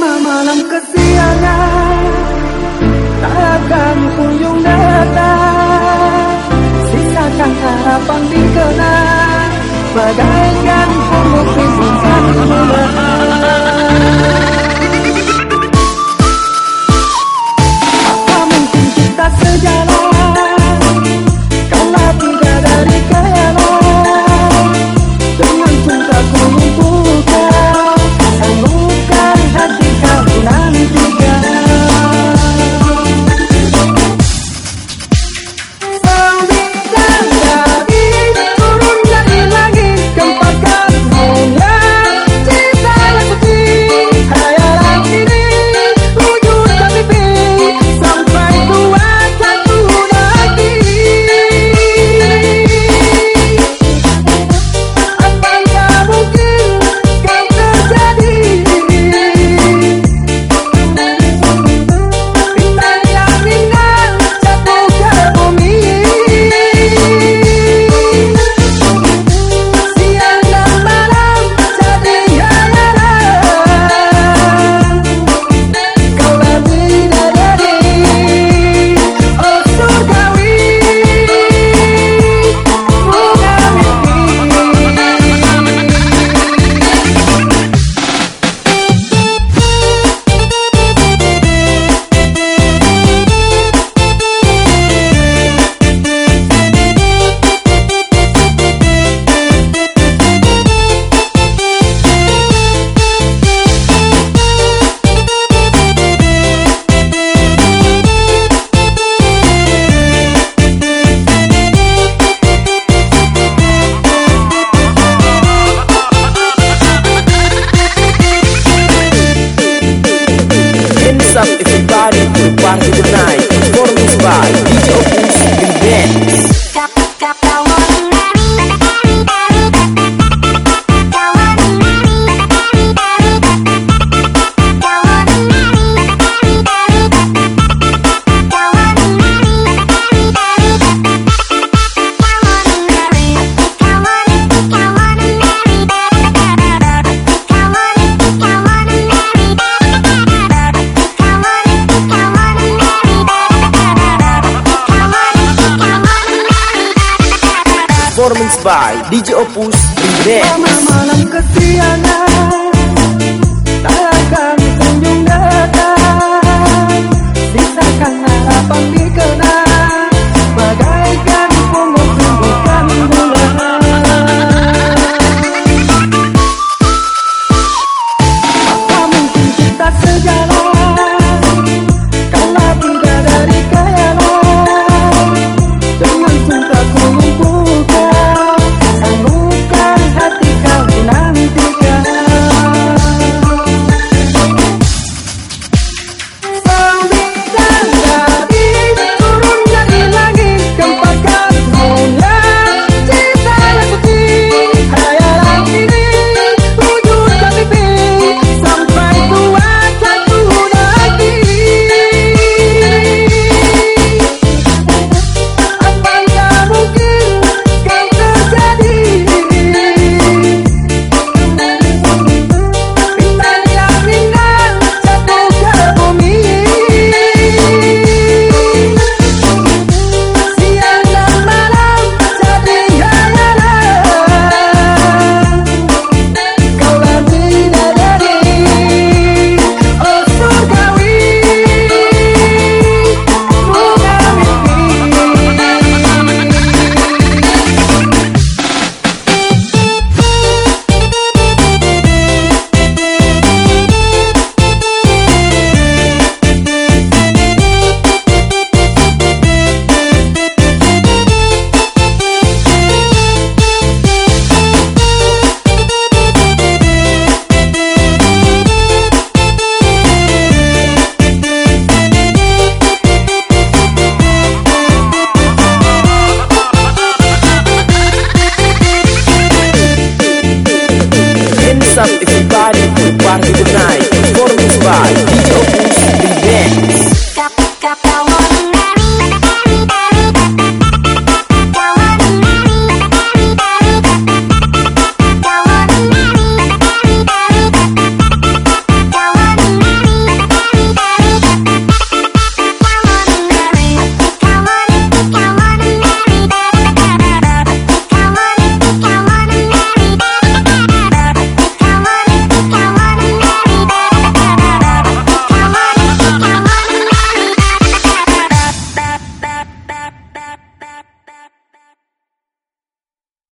malam kesiangan Takkan kunjung datang. Sisakan harapan dikenang Bagaikan pembukti sukses performance by DJ Opus Remix. Malam malam kesiangan, tak akan kunjung datang, sisakan harapan.